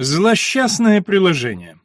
Злосчастное приложение.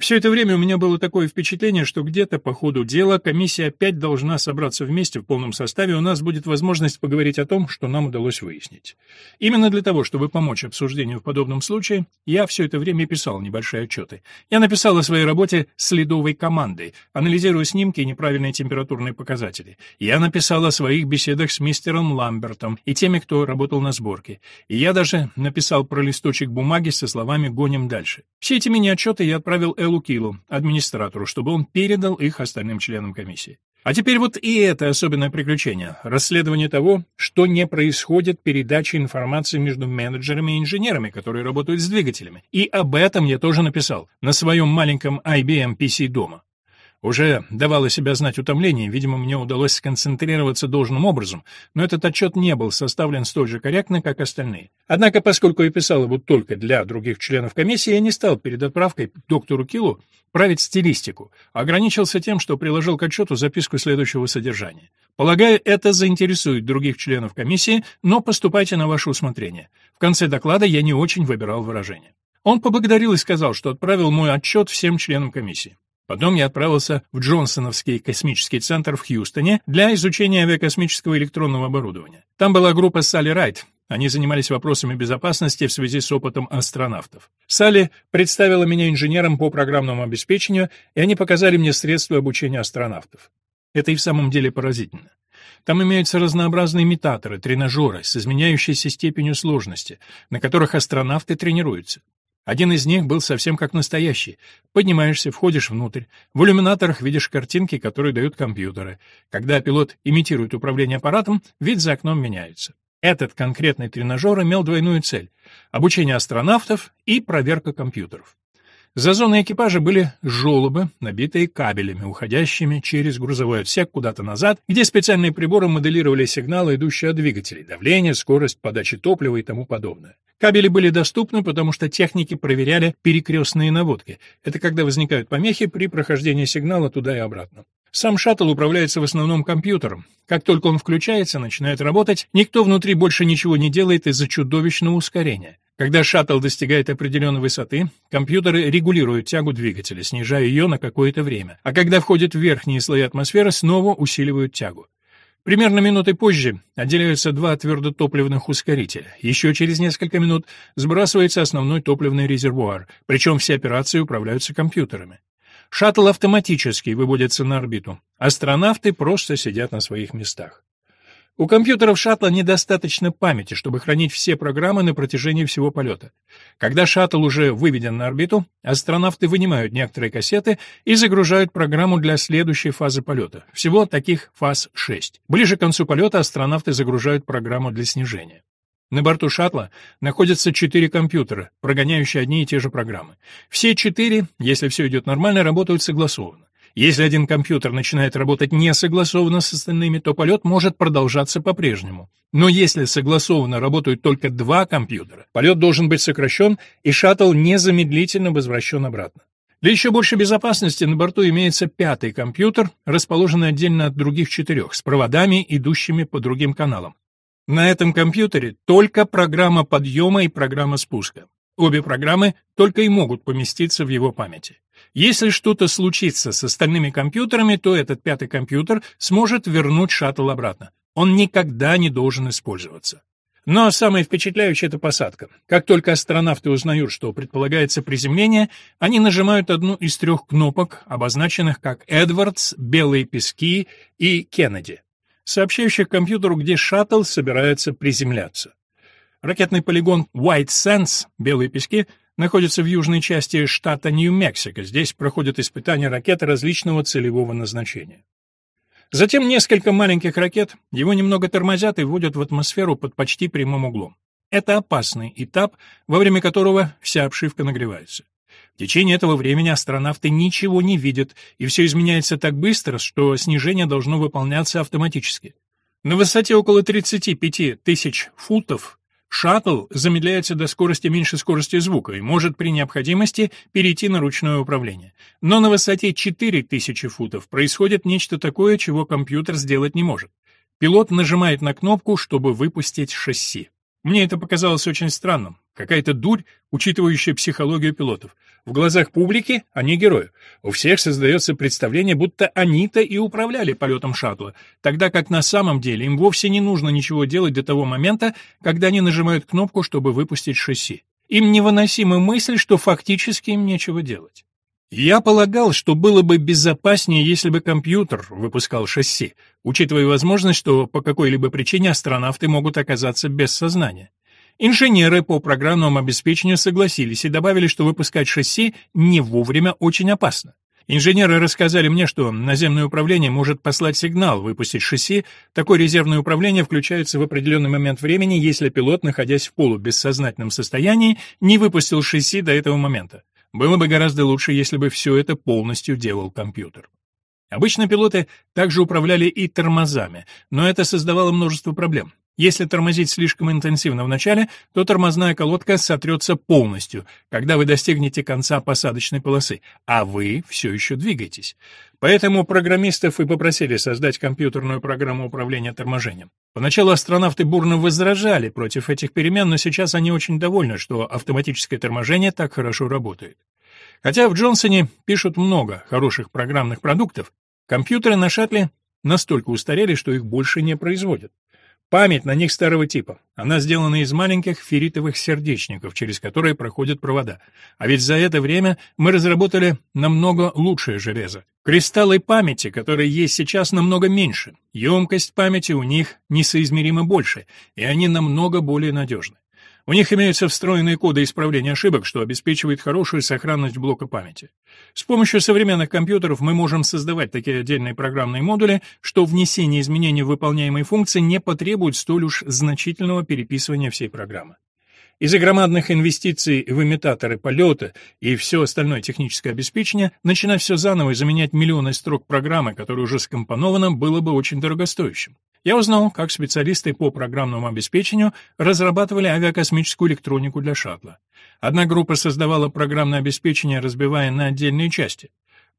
Все это время у меня было такое впечатление, что где-то по ходу дела комиссия опять должна собраться вместе в полном составе, у нас будет возможность поговорить о том, что нам удалось выяснить. Именно для того, чтобы помочь обсуждению в подобном случае, я все это время писал небольшие отчеты. Я написал о своей работе «Следовой командой», анализируя снимки и неправильные температурные показатели. Я написал о своих беседах с мистером Ламбертом и теми, кто работал на сборке. И я даже написал про листочек бумаги со словами «Гоним дальше». Все эти мини-отчеты я отправил Элу Килу, администратору, чтобы он передал их остальным членам комиссии. А теперь вот и это особенное приключение — расследование того, что не происходит передачи информации между менеджерами и инженерами, которые работают с двигателями. И об этом я тоже написал на своем маленьком IBM PC дома. Уже давало себя знать утомление, видимо, мне удалось сконцентрироваться должным образом, но этот отчет не был составлен столь же корректно, как остальные. Однако, поскольку я писал его только для других членов комиссии, я не стал перед отправкой доктору Киллу править стилистику, ограничился тем, что приложил к отчету записку следующего содержания. Полагаю, это заинтересует других членов комиссии, но поступайте на ваше усмотрение. В конце доклада я не очень выбирал выражения. Он поблагодарил и сказал, что отправил мой отчет всем членам комиссии. Потом я отправился в Джонсоновский космический центр в Хьюстоне для изучения авиакосмического электронного оборудования. Там была группа Салли Райт. Они занимались вопросами безопасности в связи с опытом астронавтов. Салли представила меня инженером по программному обеспечению, и они показали мне средства обучения астронавтов. Это и в самом деле поразительно. Там имеются разнообразные имитаторы, тренажеры с изменяющейся степенью сложности, на которых астронавты тренируются. Один из них был совсем как настоящий. Поднимаешься, входишь внутрь. В иллюминаторах видишь картинки, которые дают компьютеры. Когда пилот имитирует управление аппаратом, вид за окном меняется. Этот конкретный тренажер имел двойную цель – обучение астронавтов и проверка компьютеров. Зазоны экипажа были желобы, набитые кабелями, уходящими через грузовой отсек куда-то назад, где специальные приборы моделировали сигналы, идущие от двигателей, давление, скорость подачи топлива и тому подобное. Кабели были доступны, потому что техники проверяли перекрестные наводки. Это когда возникают помехи при прохождении сигнала туда и обратно. Сам шаттл управляется в основном компьютером. Как только он включается, начинает работать, никто внутри больше ничего не делает из-за чудовищного ускорения. Когда шаттл достигает определенной высоты, компьютеры регулируют тягу двигателя, снижая ее на какое-то время, а когда входит в верхние слои атмосферы, снова усиливают тягу. Примерно минуты позже отделяются два твердотопливных ускорителя. Еще через несколько минут сбрасывается основной топливный резервуар, причем все операции управляются компьютерами. Шаттл автоматически выводится на орбиту. Астронавты просто сидят на своих местах. У компьютеров шаттла недостаточно памяти, чтобы хранить все программы на протяжении всего полета. Когда шаттл уже выведен на орбиту, астронавты вынимают некоторые кассеты и загружают программу для следующей фазы полета. Всего таких фаз 6. Ближе к концу полета астронавты загружают программу для снижения. На борту шаттла находятся четыре компьютера, прогоняющие одни и те же программы. Все четыре, если все идет нормально, работают согласованно. Если один компьютер начинает работать не согласованно с остальными, то полет может продолжаться по-прежнему. Но если согласованно работают только два компьютера, полет должен быть сокращен, и шаттл незамедлительно возвращен обратно. Для еще большей безопасности на борту имеется пятый компьютер, расположенный отдельно от других четырех, с проводами, идущими по другим каналам. На этом компьютере только программа подъема и программа спуска. Обе программы только и могут поместиться в его памяти. Если что-то случится с остальными компьютерами, то этот пятый компьютер сможет вернуть шаттл обратно. Он никогда не должен использоваться. Но самое впечатляющее — это посадка. Как только астронавты узнают, что предполагается приземление, они нажимают одну из трех кнопок, обозначенных как «Эдвардс», «Белые пески» и «Кеннеди» сообщающих компьютеру, где шаттл собирается приземляться. Ракетный полигон White Sands, Белые пески, находится в южной части штата Нью-Мексико. Здесь проходят испытания ракет различного целевого назначения. Затем несколько маленьких ракет его немного тормозят и вводят в атмосферу под почти прямым углом. Это опасный этап, во время которого вся обшивка нагревается. В течение этого времени астронавты ничего не видят, и все изменяется так быстро, что снижение должно выполняться автоматически. На высоте около 35 тысяч футов шаттл замедляется до скорости меньше скорости звука и может при необходимости перейти на ручное управление. Но на высоте 4000 футов происходит нечто такое, чего компьютер сделать не может. Пилот нажимает на кнопку, чтобы выпустить шасси. Мне это показалось очень странным. Какая-то дурь, учитывающая психологию пилотов. В глазах публики они герои. У всех создается представление, будто они-то и управляли полетом шаттла, тогда как на самом деле им вовсе не нужно ничего делать до того момента, когда они нажимают кнопку, чтобы выпустить шасси. Им невыносима мысль, что фактически им нечего делать. Я полагал, что было бы безопаснее, если бы компьютер выпускал шасси, учитывая возможность, что по какой-либо причине астронавты могут оказаться без сознания. Инженеры по программному обеспечению согласились и добавили, что выпускать шасси не вовремя очень опасно. Инженеры рассказали мне, что наземное управление может послать сигнал выпустить шасси. Такое резервное управление включается в определенный момент времени, если пилот, находясь в полубессознательном состоянии, не выпустил шасси до этого момента. Было бы гораздо лучше, если бы все это полностью делал компьютер. Обычно пилоты также управляли и тормозами, но это создавало множество проблем. Если тормозить слишком интенсивно в начале, то тормозная колодка сотрется полностью, когда вы достигнете конца посадочной полосы, а вы все еще двигаетесь. Поэтому программистов и попросили создать компьютерную программу управления торможением. Поначалу астронавты бурно возражали против этих перемен, но сейчас они очень довольны, что автоматическое торможение так хорошо работает. Хотя в Джонсоне пишут много хороших программных продуктов, компьютеры на шаттле настолько устарели, что их больше не производят. Память на них старого типа. Она сделана из маленьких ферритовых сердечников, через которые проходят провода. А ведь за это время мы разработали намного лучшее железо. Кристаллы памяти, которые есть сейчас, намного меньше. Емкость памяти у них несоизмеримо больше, и они намного более надежны. У них имеются встроенные коды исправления ошибок, что обеспечивает хорошую сохранность блока памяти. С помощью современных компьютеров мы можем создавать такие отдельные программные модули, что внесение изменений в выполняемые функции не потребует столь уж значительного переписывания всей программы. Из-за громадных инвестиций в имитаторы полета и все остальное техническое обеспечение, начинать все заново и заменять миллионы строк программы, которая уже скомпонована, было бы очень дорогостоящим. Я узнал, как специалисты по программному обеспечению разрабатывали авиакосмическую электронику для шаттла. Одна группа создавала программное обеспечение, разбивая на отдельные части.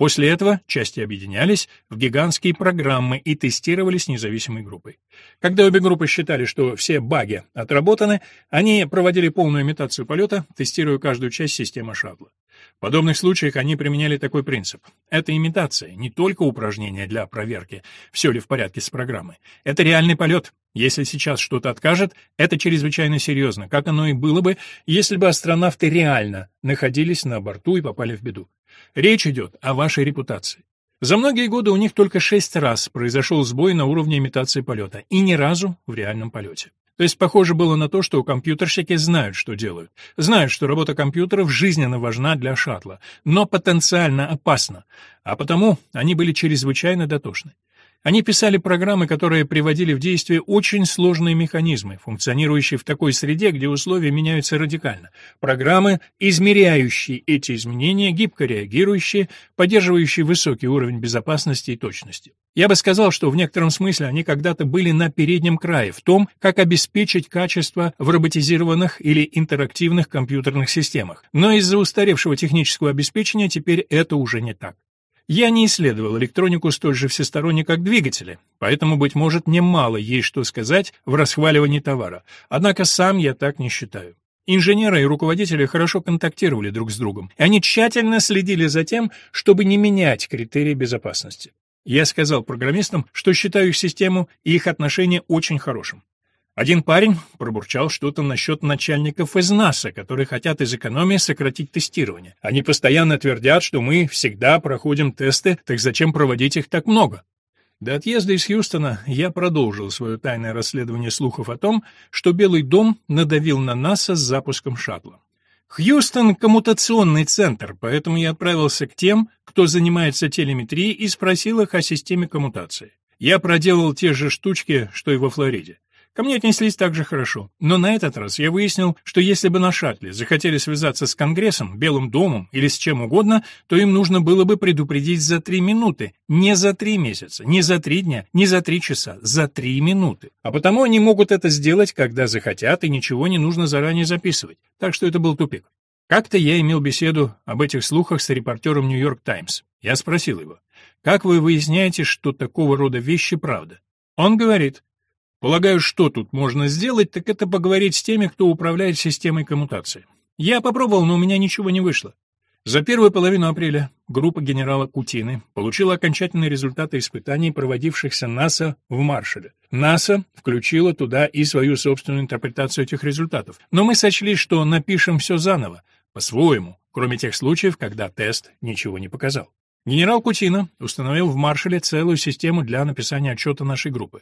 После этого части объединялись в гигантские программы и тестировались независимой группой. Когда обе группы считали, что все баги отработаны, они проводили полную имитацию полета, тестируя каждую часть системы шаттла. В подобных случаях они применяли такой принцип. Это имитация, не только упражнение для проверки, все ли в порядке с программой. Это реальный полет. Если сейчас что-то откажет, это чрезвычайно серьезно, как оно и было бы, если бы астронавты реально находились на борту и попали в беду. Речь идет о вашей репутации. За многие годы у них только шесть раз произошел сбой на уровне имитации полета, и ни разу в реальном полете. То есть похоже было на то, что компьютерщики знают, что делают. Знают, что работа компьютеров жизненно важна для шаттла, но потенциально опасна. А потому они были чрезвычайно дотошны. Они писали программы, которые приводили в действие очень сложные механизмы, функционирующие в такой среде, где условия меняются радикально. Программы, измеряющие эти изменения, гибко реагирующие, поддерживающие высокий уровень безопасности и точности. Я бы сказал, что в некотором смысле они когда-то были на переднем крае в том, как обеспечить качество в роботизированных или интерактивных компьютерных системах. Но из-за устаревшего технического обеспечения теперь это уже не так. Я не исследовал электронику столь же всесторонне, как двигатели, поэтому, быть может, немало есть что сказать в расхваливании товара, однако сам я так не считаю. Инженеры и руководители хорошо контактировали друг с другом, и они тщательно следили за тем, чтобы не менять критерии безопасности. Я сказал программистам, что считаю их систему и их отношения очень хорошим. Один парень пробурчал что-то насчет начальников из НАСА, которые хотят из экономии сократить тестирование. Они постоянно твердят, что мы всегда проходим тесты, так зачем проводить их так много? До отъезда из Хьюстона я продолжил свое тайное расследование слухов о том, что Белый дом надавил на НАСА с запуском шаттла. Хьюстон — коммутационный центр, поэтому я отправился к тем, кто занимается телеметрией, и спросил их о системе коммутации. Я проделал те же штучки, что и во Флориде. Ко мне отнеслись так же хорошо. Но на этот раз я выяснил, что если бы на шаттле захотели связаться с Конгрессом, Белым домом или с чем угодно, то им нужно было бы предупредить за три минуты, не за три месяца, не за три дня, не за три часа, за три минуты. А потому они могут это сделать, когда захотят, и ничего не нужно заранее записывать. Так что это был тупик. Как-то я имел беседу об этих слухах с репортером «Нью-Йорк Таймс». Я спросил его, «Как вы выясняете, что такого рода вещи правда?» Он говорит, Полагаю, что тут можно сделать, так это поговорить с теми, кто управляет системой коммутации. Я попробовал, но у меня ничего не вышло. За первую половину апреля группа генерала Кутины получила окончательные результаты испытаний, проводившихся НАСА в Маршале. НАСА включила туда и свою собственную интерпретацию этих результатов. Но мы сочли, что напишем все заново, по-своему, кроме тех случаев, когда тест ничего не показал. Генерал Кутина установил в Маршале целую систему для написания отчета нашей группы.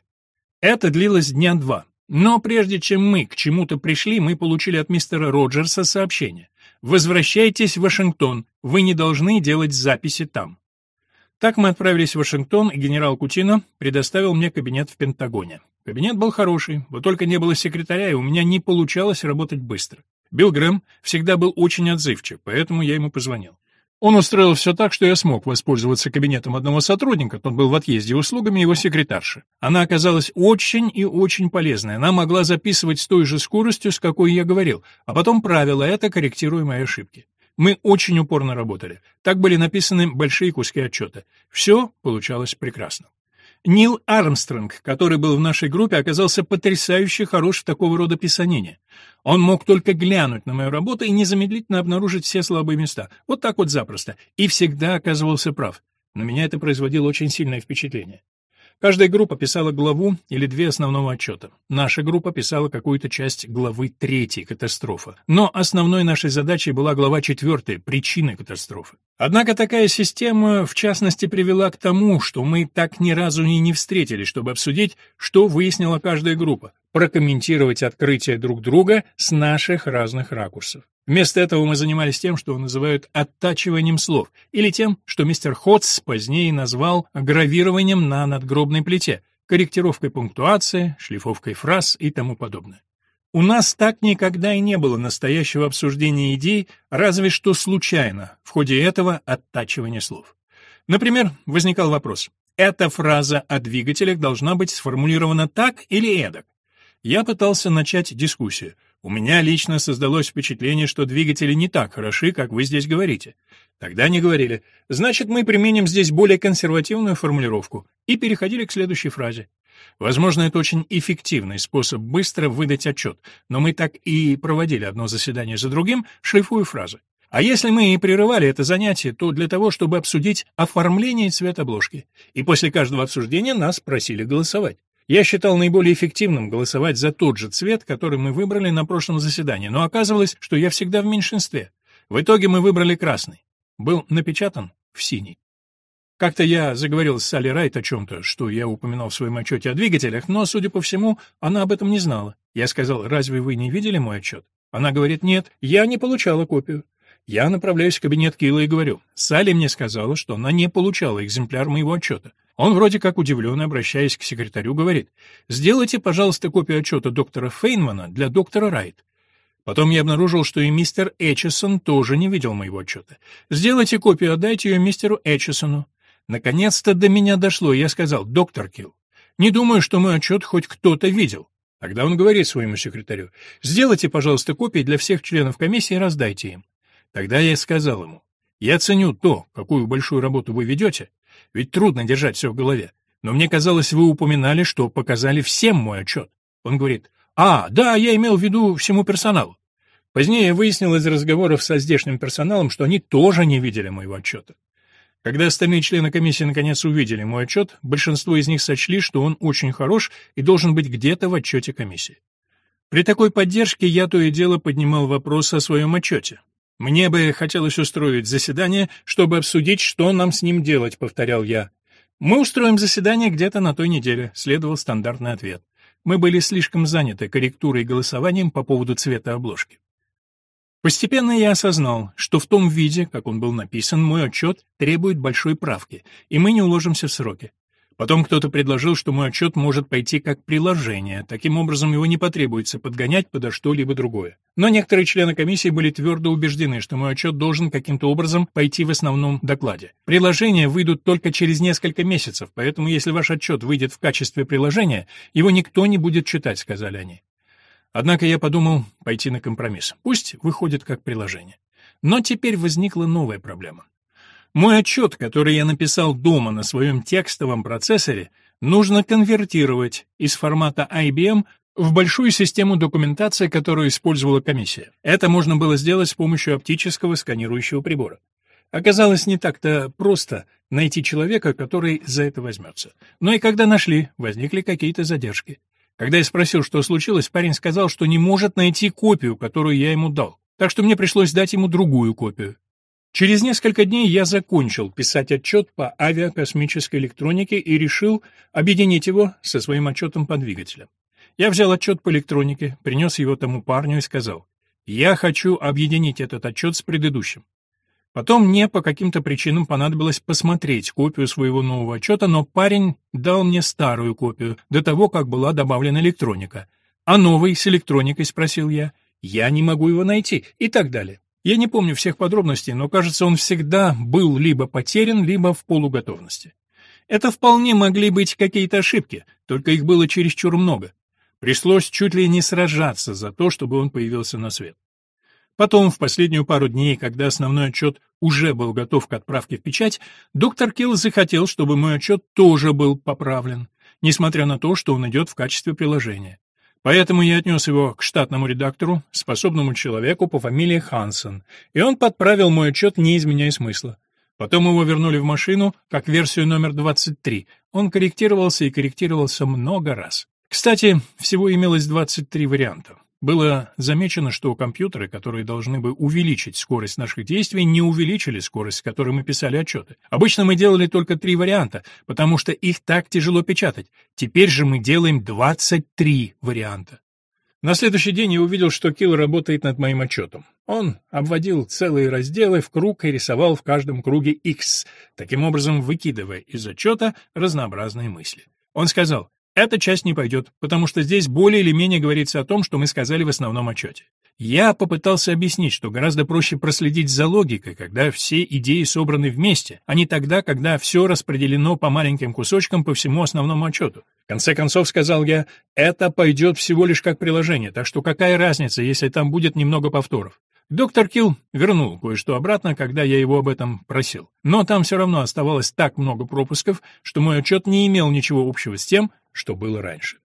Это длилось дня два. Но прежде чем мы к чему-то пришли, мы получили от мистера Роджерса сообщение. «Возвращайтесь в Вашингтон, вы не должны делать записи там». Так мы отправились в Вашингтон, и генерал Кутино предоставил мне кабинет в Пентагоне. Кабинет был хороший, вот только не было секретаря, и у меня не получалось работать быстро. Билл Грэм всегда был очень отзывчив, поэтому я ему позвонил. Он устроил все так, что я смог воспользоваться кабинетом одного сотрудника, тот был в отъезде, услугами его секретарши. Она оказалась очень и очень полезной, она могла записывать с той же скоростью, с какой я говорил, а потом правила это, корректируя мои ошибки. Мы очень упорно работали. Так были написаны большие куски отчета. Все получалось прекрасно. Нил Армстронг, который был в нашей группе, оказался потрясающе хорош в такого рода писанине. Он мог только глянуть на мою работу и незамедлительно обнаружить все слабые места. Вот так вот запросто. И всегда оказывался прав. На меня это производило очень сильное впечатление. Каждая группа писала главу или две основного отчета. Наша группа писала какую-то часть главы третьей катастрофы. Но основной нашей задачей была глава четвертая «Причины катастрофы». Однако такая система, в частности, привела к тому, что мы так ни разу и не встретились, чтобы обсудить, что выяснила каждая группа, прокомментировать открытия друг друга с наших разных ракурсов. Вместо этого мы занимались тем, что называют оттачиванием слов, или тем, что мистер Ходс позднее назвал гравированием на надгробной плите, корректировкой пунктуации, шлифовкой фраз и тому подобное. У нас так никогда и не было настоящего обсуждения идей, разве что случайно, в ходе этого оттачивания слов. Например, возникал вопрос, эта фраза о двигателях должна быть сформулирована так или эдак? Я пытался начать дискуссию — у меня лично создалось впечатление, что двигатели не так хороши, как вы здесь говорите. Тогда не говорили. Значит, мы применим здесь более консервативную формулировку и переходили к следующей фразе. Возможно, это очень эффективный способ быстро выдать отчет, но мы так и проводили одно заседание за другим, шлифуя фразы. А если мы и прерывали это занятие, то для того, чтобы обсудить оформление и цвет обложки. И после каждого обсуждения нас просили голосовать. Я считал наиболее эффективным голосовать за тот же цвет, который мы выбрали на прошлом заседании, но оказывалось, что я всегда в меньшинстве. В итоге мы выбрали красный. Был напечатан в синий. Как-то я заговорил с Салли Райт о чем-то, что я упоминал в своем отчете о двигателях, но, судя по всему, она об этом не знала. Я сказал, разве вы не видели мой отчет? Она говорит, нет, я не получала копию. Я направляюсь в кабинет Килла и говорю, Салли мне сказала, что она не получала экземпляр моего отчета. Он вроде как удивленно, обращаясь к секретарю, говорит, «Сделайте, пожалуйста, копию отчета доктора Фейнмана для доктора Райт». Потом я обнаружил, что и мистер Эчесон тоже не видел моего отчета. «Сделайте копию, отдайте ее мистеру Эчесону. Наконец-то до меня дошло, я сказал, «Доктор Килл, не думаю, что мой отчет хоть кто-то видел». Тогда он говорит своему секретарю, «Сделайте, пожалуйста, копии для всех членов комиссии и раздайте им». Тогда я сказал ему, «Я ценю то, какую большую работу вы ведете, ведь трудно держать все в голове. Но мне казалось, вы упоминали, что показали всем мой отчет. Он говорит, а, да, я имел в виду всему персоналу. Позднее выяснил из разговоров со здешним персоналом, что они тоже не видели моего отчета. Когда остальные члены комиссии наконец увидели мой отчет, большинство из них сочли, что он очень хорош и должен быть где-то в отчете комиссии. При такой поддержке я то и дело поднимал вопрос о своем отчете, «Мне бы хотелось устроить заседание, чтобы обсудить, что нам с ним делать», — повторял я. «Мы устроим заседание где-то на той неделе», — следовал стандартный ответ. Мы были слишком заняты корректурой и голосованием по поводу цвета обложки. Постепенно я осознал, что в том виде, как он был написан, мой отчет требует большой правки, и мы не уложимся в сроки. Потом кто-то предложил, что мой отчет может пойти как приложение, таким образом его не потребуется подгонять подо что-либо другое. Но некоторые члены комиссии были твердо убеждены, что мой отчет должен каким-то образом пойти в основном докладе. Приложения выйдут только через несколько месяцев, поэтому если ваш отчет выйдет в качестве приложения, его никто не будет читать, сказали они. Однако я подумал пойти на компромисс. Пусть выходит как приложение. Но теперь возникла новая проблема. Мой отчет, который я написал дома на своем текстовом процессоре, нужно конвертировать из формата IBM в большую систему документации, которую использовала комиссия. Это можно было сделать с помощью оптического сканирующего прибора. Оказалось не так-то просто найти человека, который за это возьмется. Но и когда нашли, возникли какие-то задержки. Когда я спросил, что случилось, парень сказал, что не может найти копию, которую я ему дал. Так что мне пришлось дать ему другую копию. Через несколько дней я закончил писать отчет по авиакосмической электронике и решил объединить его со своим отчетом по двигателям. Я взял отчет по электронике, принес его тому парню и сказал, «Я хочу объединить этот отчет с предыдущим». Потом мне по каким-то причинам понадобилось посмотреть копию своего нового отчета, но парень дал мне старую копию, до того, как была добавлена электроника. «А новый с электроникой?» — спросил я. «Я не могу его найти» и так далее. Я не помню всех подробностей, но, кажется, он всегда был либо потерян, либо в полуготовности. Это вполне могли быть какие-то ошибки, только их было чересчур много. Пришлось чуть ли не сражаться за то, чтобы он появился на свет. Потом, в последнюю пару дней, когда основной отчет уже был готов к отправке в печать, доктор Килл захотел, чтобы мой отчет тоже был поправлен, несмотря на то, что он идет в качестве приложения. Поэтому я отнес его к штатному редактору, способному человеку по фамилии Хансен, и он подправил мой отчет, не изменяя смысла. Потом его вернули в машину, как версию номер 23. Он корректировался и корректировался много раз. Кстати, всего имелось 23 варианта. Было замечено, что компьютеры, которые должны бы увеличить скорость наших действий, не увеличили скорость, с которой мы писали отчеты. Обычно мы делали только три варианта, потому что их так тяжело печатать. Теперь же мы делаем 23 варианта. На следующий день я увидел, что Килл работает над моим отчетом. Он обводил целые разделы в круг и рисовал в каждом круге X, таким образом выкидывая из отчета разнообразные мысли. Он сказал, эта часть не пойдет, потому что здесь более или менее говорится о том, что мы сказали в основном отчете. Я попытался объяснить, что гораздо проще проследить за логикой, когда все идеи собраны вместе, а не тогда, когда все распределено по маленьким кусочкам по всему основному отчету. В конце концов, сказал я, это пойдет всего лишь как приложение, так что какая разница, если там будет немного повторов? Доктор Килл вернул кое-что обратно, когда я его об этом просил. Но там все равно оставалось так много пропусков, что мой отчет не имел ничего общего с тем, что было раньше.